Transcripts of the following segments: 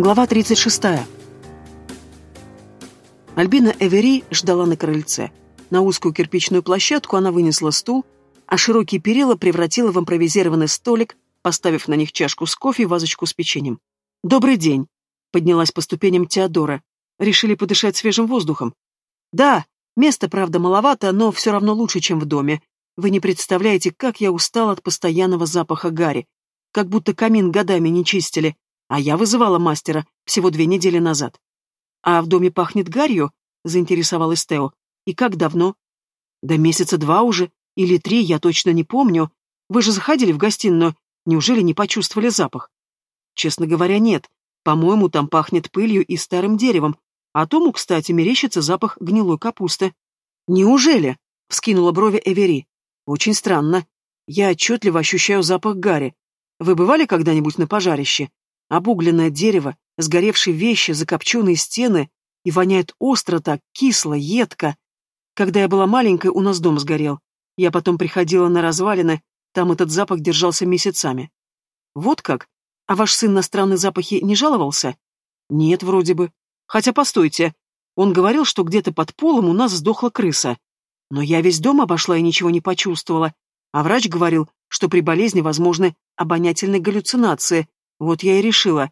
Глава 36. Альбина Эвери ждала на крыльце. На узкую кирпичную площадку она вынесла стул, а широкие перила превратила в импровизированный столик, поставив на них чашку с кофе и вазочку с печеньем. «Добрый день!» — поднялась по ступеням Теодора. «Решили подышать свежим воздухом?» «Да, места, правда, маловато, но все равно лучше, чем в доме. Вы не представляете, как я устал от постоянного запаха гари. Как будто камин годами не чистили, а я вызывала мастера всего две недели назад. А в доме пахнет гарью? Заинтересовалась Тео. И как давно? Да месяца два уже, или три, я точно не помню. Вы же заходили в гостиную, неужели не почувствовали запах? Честно говоря, нет. По-моему, там пахнет пылью и старым деревом, а Тому, кстати, мерещится запах гнилой капусты. Неужели? Вскинула брови Эвери. Очень странно. Я отчетливо ощущаю запах гари. Вы бывали когда-нибудь на пожарище? Обугленное дерево, сгоревшие вещи, закопченные стены, и воняет остро так, кисло, едко. Когда я была маленькой, у нас дом сгорел. Я потом приходила на развалины, там этот запах держался месяцами. Вот как? А ваш сын на странные запахи не жаловался? Нет, вроде бы. Хотя, постойте, он говорил, что где-то под полом у нас сдохла крыса. Но я весь дом обошла и ничего не почувствовала. А врач говорил, что при болезни возможны обонятельные галлюцинации, вот я и решила.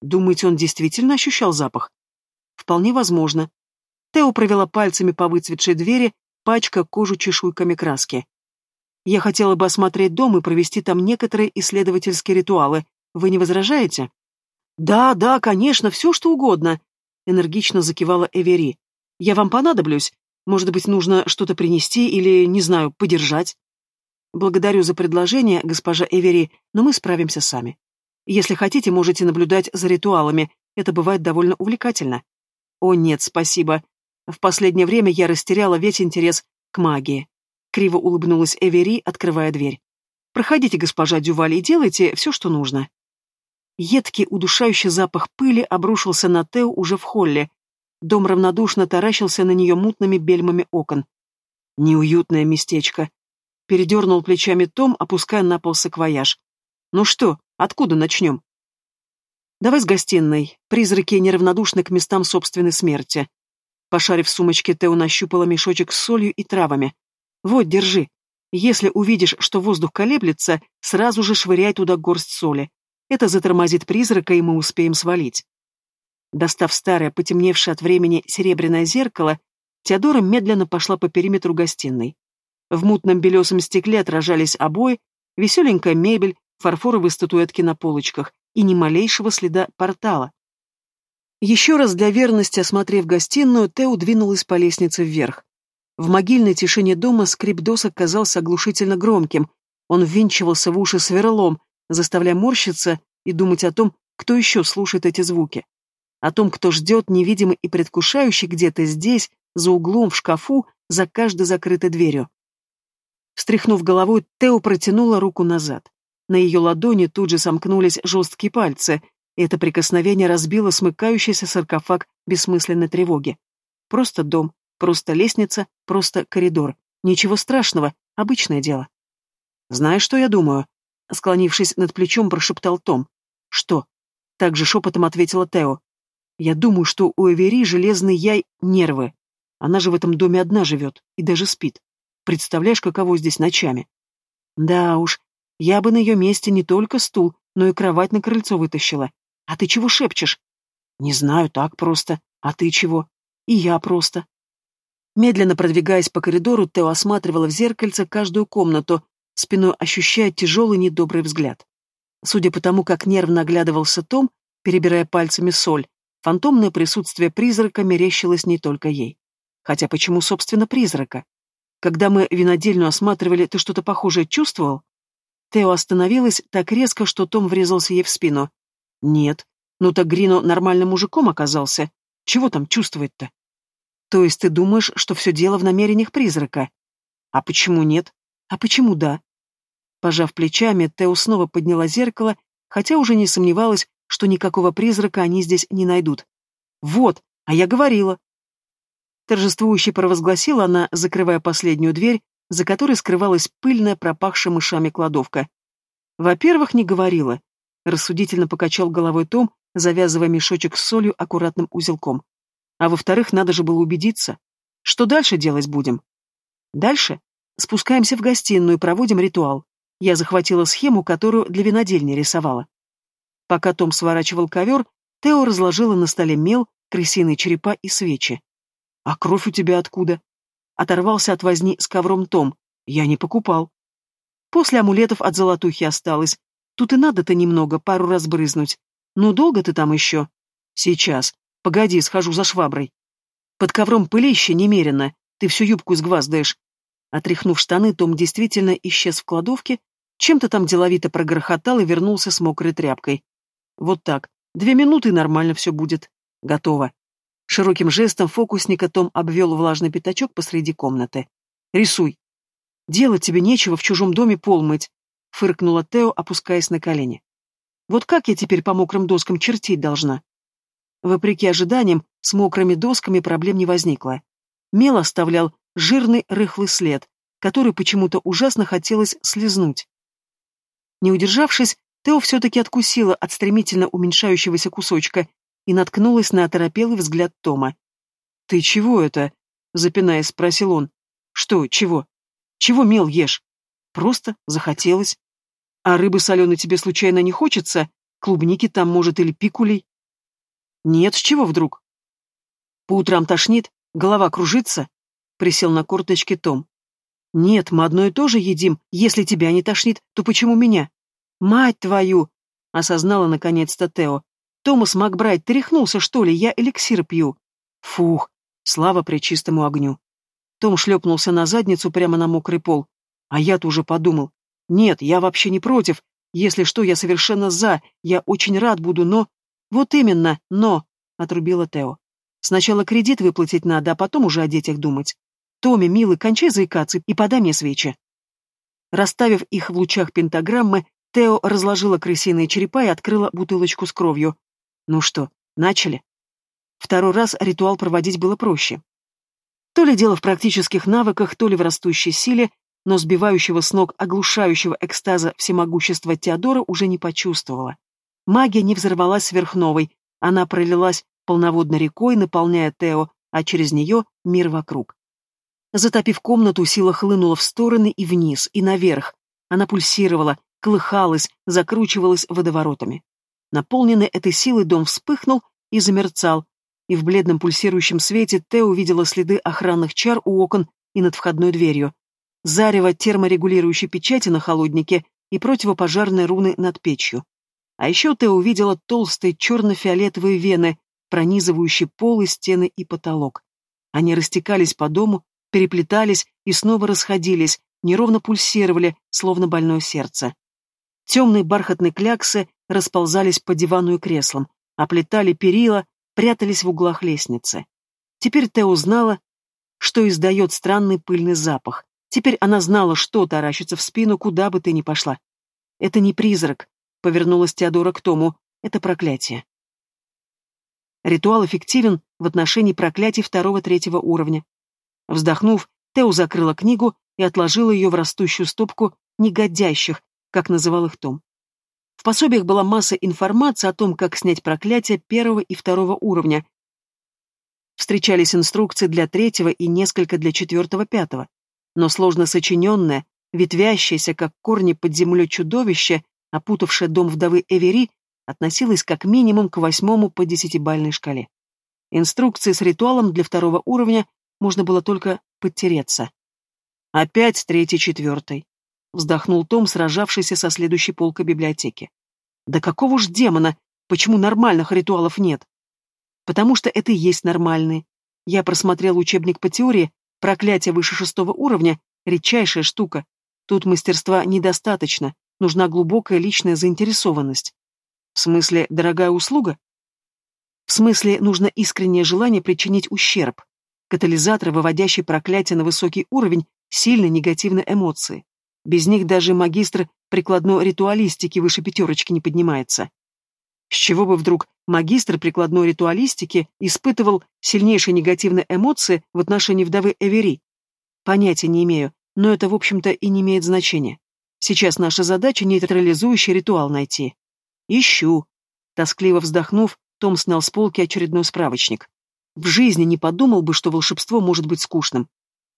Думаете, он действительно ощущал запах? Вполне возможно. Тео провела пальцами по выцветшей двери, пачка кожу чешуйками краски. Я хотела бы осмотреть дом и провести там некоторые исследовательские ритуалы. Вы не возражаете? Да, да, конечно, все что угодно, энергично закивала Эвери. Я вам понадоблюсь. Может быть, нужно что-то принести или, не знаю, подержать? Благодарю за предложение, госпожа Эвери, но мы справимся сами. Если хотите, можете наблюдать за ритуалами. Это бывает довольно увлекательно. О, нет, спасибо. В последнее время я растеряла весь интерес к магии. Криво улыбнулась Эвери, открывая дверь. Проходите, госпожа Дюваль, и делайте все, что нужно. Едкий, удушающий запах пыли обрушился на Тео уже в холле. Дом равнодушно таращился на нее мутными бельмами окон. Неуютное местечко. Передернул плечами Том, опуская на пол саквояж. Ну что, Откуда начнем? Давай с гостиной. Призраки неравнодушны к местам собственной смерти. Пошарив в сумочке, Тео нащупала мешочек с солью и травами. Вот, держи. Если увидишь, что воздух колеблется, сразу же швыряй туда горсть соли. Это затормозит призрака, и мы успеем свалить. Достав старое, потемневшее от времени серебряное зеркало, Теодора медленно пошла по периметру гостиной. В мутном белесом стекле отражались обои, веселенькая мебель, фарфоровые статуэтки на полочках и ни малейшего следа портала. Еще раз для верности осмотрев гостиную, Тео двинулась по лестнице вверх. В могильной тишине дома скрип досок казался оглушительно громким. Он ввинчивался в уши сверлом, заставляя морщиться и думать о том, кто еще слушает эти звуки. О том, кто ждет, невидимый и предвкушающий где-то здесь, за углом, в шкафу, за каждой закрытой дверью. Встряхнув головой, Тео протянула руку назад. На ее ладони тут же сомкнулись жесткие пальцы, и это прикосновение разбило смыкающийся саркофаг бессмысленной тревоги. Просто дом, просто лестница, просто коридор. Ничего страшного, обычное дело. «Знаешь, что я думаю?» Склонившись над плечом, прошептал Том. «Что?» Так же шепотом ответила Тео. «Я думаю, что у Эвери железный яй нервы. Она же в этом доме одна живет и даже спит. Представляешь, каково здесь ночами?» «Да уж, я бы на ее месте не только стул, но и кровать на крыльцо вытащила. А ты чего шепчешь? Не знаю, так просто. А ты чего? И я просто. Медленно продвигаясь по коридору, Тео осматривала в зеркальце каждую комнату, спиной ощущая тяжелый недобрый взгляд. Судя по тому, как нервно оглядывался Том, перебирая пальцами соль, фантомное присутствие призрака мерещилось не только ей. Хотя почему, собственно, призрака? Когда мы винодельню осматривали, ты что-то похожее чувствовал? Тео остановилась так резко, что Том врезался ей в спину. «Нет. Ну так Грино нормальным мужиком оказался. Чего там чувствовать-то?» «То есть ты думаешь, что все дело в намерениях призрака?» «А почему нет? А почему да?» Пожав плечами, Тео снова подняла зеркало, хотя уже не сомневалась, что никакого призрака они здесь не найдут. «Вот, а я говорила!» Торжествующе провозгласила она, закрывая последнюю дверь, за которой скрывалась пыльная, пропахшая мышами кладовка. Во-первых, не говорила. рассудительно покачал головой Том, завязывая мешочек с солью аккуратным узелком. А во-вторых, надо же было убедиться. Что дальше делать будем? Дальше спускаемся в гостиную и проводим ритуал. Я захватила схему, которую для винодельни рисовала. Пока Том сворачивал ковер, Тео разложила на столе мел, крысиные черепа и свечи. «А кровь у тебя откуда?» Оторвался от возни с ковром Том. «Я не покупал». После амулетов от золотухи осталось. Тут и надо-то немного, пару раз брызнуть. Ну, долго ты там еще? Сейчас. Погоди, схожу за шваброй. Под ковром пылище немерено. Ты всю юбку сгваздаешь. Отряхнув штаны, Том действительно исчез в кладовке, чем-то там деловито прогрохотал и вернулся с мокрой тряпкой. Вот так. Две минуты и нормально все будет. Готово. Широким жестом фокусника Том обвел влажный пятачок посреди комнаты. «Рисуй». «Делать тебе нечего в чужом доме пол мыть», — фыркнула Тео, опускаясь на колени. «Вот как я теперь по мокрым доскам чертить должна?» Вопреки ожиданиям, с мокрыми досками проблем не возникло. Мел оставлял жирный рыхлый след, который почему-то ужасно хотелось слезнуть. Не удержавшись, Тео все-таки откусила от стремительно уменьшающегося кусочка и наткнулась на оторопелый взгляд Тома. «Ты чего это?» — запинаясь, спросил он. «Что, чего? Чего мел ешь?» «Просто захотелось. А рыбы соленой тебе случайно не хочется? Клубники там, может, или пикулей?» «Нет, с чего вдруг?» «По утрам тошнит? Голова кружится?» — присел на корточки Том. «Нет, мы одно и то же едим. Если тебя не тошнит, то почему меня?» «Мать твою!» — осознала наконец-то Тео. «Томас Макбрайт, ты что ли? Я эликсир пью». «Фух! Слава пречистому огню!» Том шлепнулся на задницу прямо на мокрый пол. А я-то уже подумал. «Нет, я вообще не против. Если что, я совершенно за. Я очень рад буду, но...» «Вот именно, но...» — отрубила Тео. «Сначала кредит выплатить надо, а потом уже о детях думать. Томми, милый, кончай заикаться и подай мне свечи. Расставив их в лучах пентаграммы, Тео разложила крысиные черепа и открыла бутылочку с кровью. Ну что, начали? Второй раз ритуал проводить было проще. То ли дело в практических навыках, то ли в растущей силе, но сбивающего с ног оглушающего экстаза всемогущества Теодора уже не почувствовала. Магия не взорвалась сверхновой, она пролилась полноводной рекой, наполняя Тео, а через нее мир вокруг. Затопив комнату, сила хлынула в стороны и вниз, и наверх. Она пульсировала, колыхалась, закручивалась водоворотами. Наполненный этой силой дом вспыхнул и замерцал, и в бледном пульсирующем свете Тео увидела следы охранных чар у окон и над входной дверью. Зарево терморегулирующей печати на холоднике и противопожарные руны над печью. А еще Тео увидела толстые черно-фиолетовые вены, пронизывающие пол и стены и потолок. Они растекались по дому, переплетались и снова расходились, неровно пульсировали, словно больное сердце. Темные бархатные кляксы расползались по дивану и креслам, оплетали перила, прятались в углах лестницы. Теперь Тео узнала, что издает странный пыльный запах. Теперь она знала, что таращится в спину, куда бы ты ни пошла. «Это не призрак», — повернулась Теодора к Тому, — «это проклятие». Ритуал эффективен в отношении проклятий второго-третьего уровня. Вздохнув, Тео закрыла книгу и отложила ее в растущую стопку негодящих, как называл их Том. В пособиях была масса информации о том, как снять проклятие первого и второго уровня. Встречались инструкции для третьего и несколько для четвертого-пятого. Но сложно сочиненное, ветвящееся, как корни под землей чудовище, опутавшее дом вдовы Эвери, относилось как минимум к восьмому по десятибальной шкале. Инструкции с ритуалом для второго уровня можно было только подтереться. Опять третий-четвертый. Вздохнул Том, сражавшийся со следующей полкой библиотеки. Да какого ж демона? Почему нормальных ритуалов нет? Потому что это и есть нормальные. Я просмотрел учебник по теории, проклятие выше шестого уровня — редчайшая штука. Тут мастерства недостаточно, нужна глубокая личная заинтересованность. В смысле, дорогая услуга? В смысле, нужно искреннее желание причинить ущерб. Катализатор, выводящий проклятие на высокий уровень, сильно негативные эмоции. Без них даже магистр прикладной ритуалистики выше пятерочки не поднимается. С чего бы вдруг магистр прикладной ритуалистики испытывал сильнейшие негативные эмоции в отношении вдовы Эвери? Понятия не имею, но это, в общем-то, и не имеет значения. Сейчас наша задача нейтрализующий ритуал найти. Ищу. Тоскливо вздохнув, Том снял с полки очередной справочник. В жизни не подумал бы, что волшебство может быть скучным.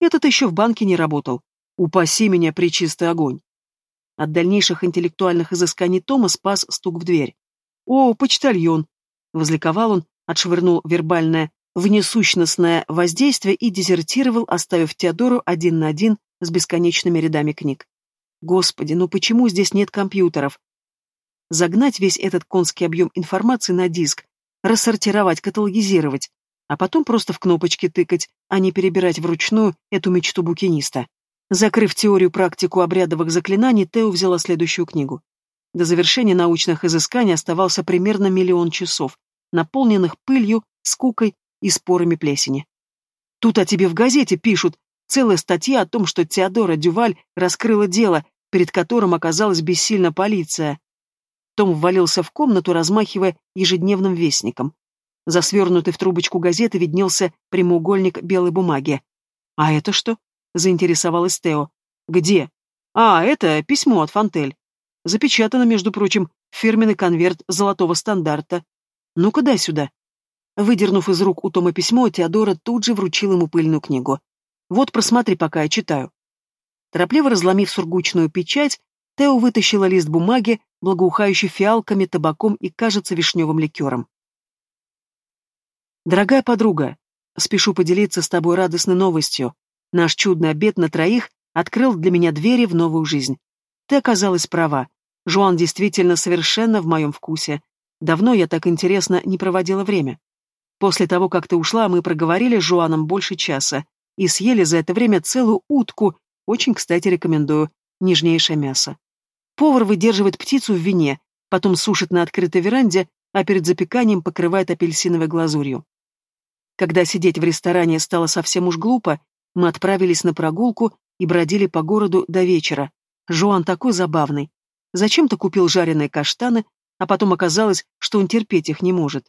Этот еще в банке не работал. Упаси меня, причистый огонь. От дальнейших интеллектуальных изысканий Тома спас стук в дверь. «О, почтальон!» — возликовал он, отшвырнул вербальное внесущностное воздействие и дезертировал, оставив Теодору один на один с бесконечными рядами книг. Господи, ну почему здесь нет компьютеров? Загнать весь этот конский объем информации на диск, рассортировать, каталогизировать, а потом просто в кнопочки тыкать, а не перебирать вручную эту мечту букиниста. Закрыв теорию-практику обрядовых заклинаний, Тео взяла следующую книгу. До завершения научных изысканий оставался примерно миллион часов, наполненных пылью, скукой и спорами плесени. Тут о тебе в газете пишут, целая статья о том, что Теодора Дюваль раскрыла дело, перед которым оказалась бессильна полиция. Том ввалился в комнату, размахивая ежедневным вестником. За свернутой в трубочку газеты виднелся прямоугольник белой бумаги. «А это что?» — заинтересовалась Тео. «Где?» «А, это письмо от Фантель. Запечатано, между прочим, фирменный конверт золотого стандарта. Ну-ка дай сюда». Выдернув из рук у Тома письмо, Теодора тут же вручила ему пыльную книгу. «Вот, просмотри, пока я читаю». Торопливо разломив сургучную печать, Тео вытащила лист бумаги, благоухающий фиалками, табаком и, кажется, вишневым ликером. «Дорогая подруга, спешу поделиться с тобой радостной новостью. Наш чудный обед на троих открыл для меня двери в новую жизнь. Ты оказалась права. Жуан действительно совершенно в моем вкусе. Давно я так интересно не проводила время. После того, как ты ушла, мы проговорили с Жуаном больше часа и съели за это время целую утку, очень, кстати, рекомендую, нежнейшее мясо. Повар выдерживает птицу в вине, потом сушит на открытой веранде, а перед запеканием покрывает апельсиновой глазурью. Когда сидеть в ресторане стало совсем уж глупо, мы отправились на прогулку и бродили по городу до вечера. Жуан такой забавный. Зачем-то купил жареные каштаны, а потом оказалось, что он терпеть их не может.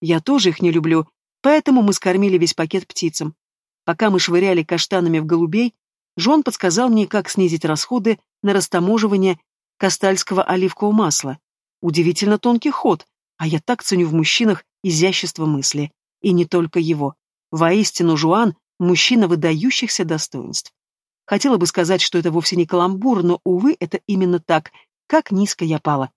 Я тоже их не люблю, поэтому мы скормили весь пакет птицам. Пока мы швыряли каштанами в голубей, Жуан подсказал мне, как снизить расходы на растаможивание кастальского оливкового масла. Удивительно тонкий ход, а я так ценю в мужчинах изящество мысли. И не только его. Воистину, Жуан – мужчина выдающихся достоинств. Хотела бы сказать, что это вовсе не каламбур, но, увы, это именно так, как низко я пала.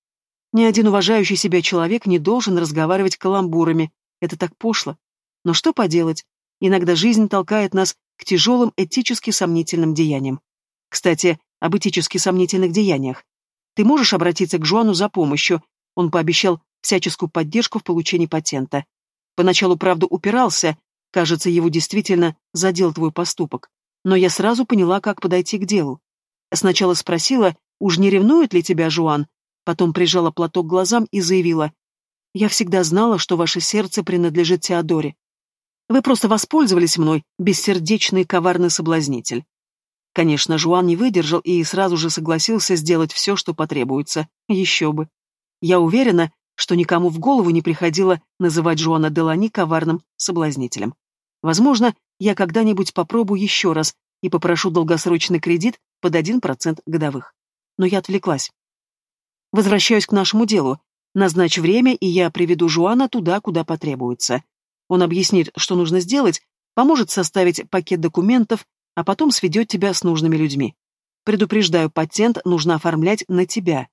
Ни один уважающий себя человек не должен разговаривать каламбурами. Это так пошло. Но что поделать? Иногда жизнь толкает нас к тяжелым этически сомнительным деяниям. Кстати, об этически сомнительных деяниях. Ты можешь обратиться к Жуану за помощью. Он пообещал всяческую поддержку в получении патента. Поначалу, правда, упирался. Кажется, его действительно задел твой поступок. Но я сразу поняла, как подойти к делу. Сначала спросила, уж не ревнует ли тебя Жуан, потом прижала платок к глазам и заявила. «Я всегда знала, что ваше сердце принадлежит Теодоре. Вы просто воспользовались мной, бессердечный коварный соблазнитель». Конечно, Жуан не выдержал и сразу же согласился сделать все, что потребуется. Еще бы. Я уверена, что никому в голову не приходило называть Жуана Делани коварным соблазнителем. Возможно, я когда-нибудь попробую еще раз и попрошу долгосрочный кредит под 1% годовых. Но я отвлеклась. Возвращаюсь к нашему делу. Назначь время, и я приведу Жуана туда, куда потребуется. Он объяснит, что нужно сделать, поможет составить пакет документов, а потом сведет тебя с нужными людьми. Предупреждаю, патент нужно оформлять на тебя.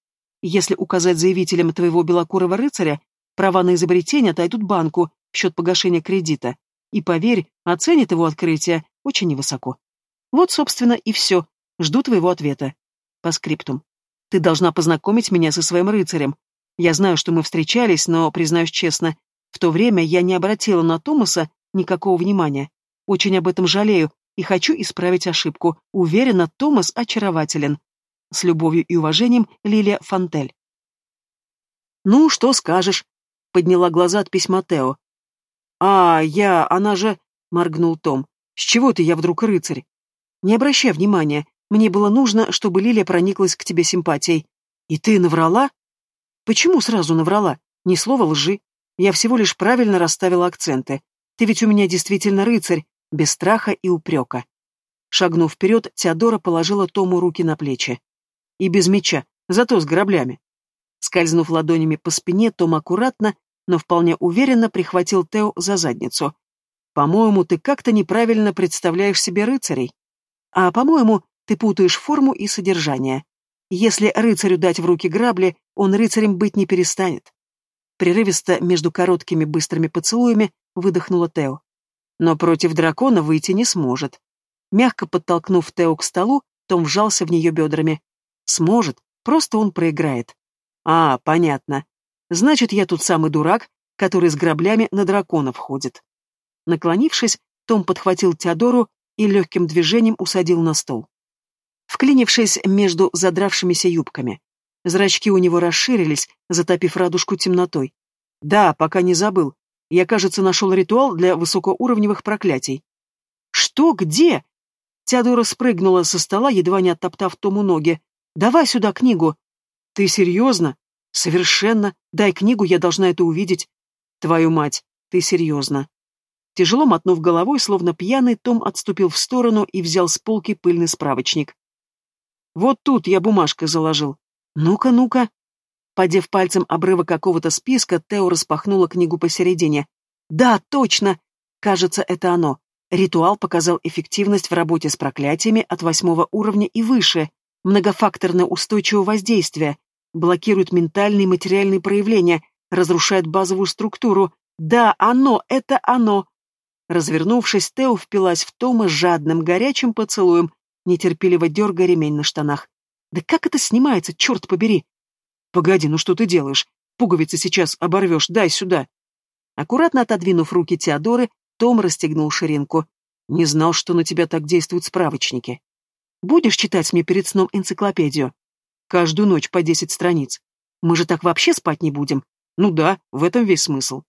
Если указать заявителям твоего белокурого рыцаря, права на изобретение отойдут банку в счет погашения кредита. И поверь, оценит его открытие очень невысоко. Вот, собственно, и все. Жду твоего ответа. По скриптум. Ты должна познакомить меня со своим рыцарем. Я знаю, что мы встречались, но, признаюсь честно, в то время я не обратила на Томаса никакого внимания. Очень об этом жалею и хочу исправить ошибку. Уверена, Томас очарователен. С любовью и уважением, Лилия Фантель. «Ну, что скажешь?» — подняла глаза от письма Тео. «А, я, она же...» — моргнул Том. «С чего ты я вдруг рыцарь?» «Не обращай внимания. Мне было нужно, чтобы Лилия прониклась к тебе симпатией. И ты наврала?» «Почему сразу наврала? Ни слова лжи. Я всего лишь правильно расставила акценты. Ты ведь у меня действительно рыцарь, без страха и упрека». Шагнув вперед, Теодора положила Тому руки на плечи. И без меча, зато с граблями. Скользнув ладонями по спине, Том аккуратно, но вполне уверенно прихватил Тео за задницу. «По-моему, ты как-то неправильно представляешь себе рыцарей. А, по-моему, ты путаешь форму и содержание. Если рыцарю дать в руки грабли, он рыцарем быть не перестанет». Прерывисто между короткими быстрыми поцелуями выдохнула Тео. Но против дракона выйти не сможет. Мягко подтолкнув Тео к столу, том вжался в нее бедрами. Сможет, просто он проиграет. А, понятно. Значит, я тут самый дурак, который с граблями на драконов ходит. Наклонившись, Том подхватил Теодору и легким движением усадил на стол. Вклинившись между задравшимися юбками. Зрачки у него расширились, затопив радужку темнотой. Да, пока не забыл. Я, кажется, нашел ритуал для высокоуровневых проклятий. Что? Где? Теодора спрыгнула со стола, едва не оттоптав Тому ноги. «Давай сюда книгу!» «Ты серьезно?» «Совершенно. Дай книгу, я должна это увидеть». «Твою мать, ты серьезно?» Тяжело мотнув головой, словно пьяный, Том отступил в сторону и взял с полки пыльный справочник. «Вот тут я бумажкой заложил. Ну-ка, ну-ка». Подев пальцем обрыва какого-то списка, Тео распахнула книгу посередине. «Да, точно! Кажется, это оно. Ритуал показал эффективность в работе с проклятиями от восьмого уровня и выше, многофакторное устойчивое воздействие, блокирует ментальные и материальные проявления, разрушает базовую структуру. Да, оно, это оно. Развернувшись, Тео впилась в Тома жадным, горячим поцелуем, нетерпеливо дергая ремень на штанах. Да как это снимается, черт побери? Погоди, ну что ты делаешь? Пуговицы сейчас оборвешь, дай сюда. Аккуратно отодвинув руки Теодоры, том расстегнул ширинку. Не знал, что на тебя так действуют справочники. Будешь читать мне перед сном энциклопедию? Каждую ночь по десять страниц. Мы же так вообще спать не будем. Ну да, в этом весь смысл.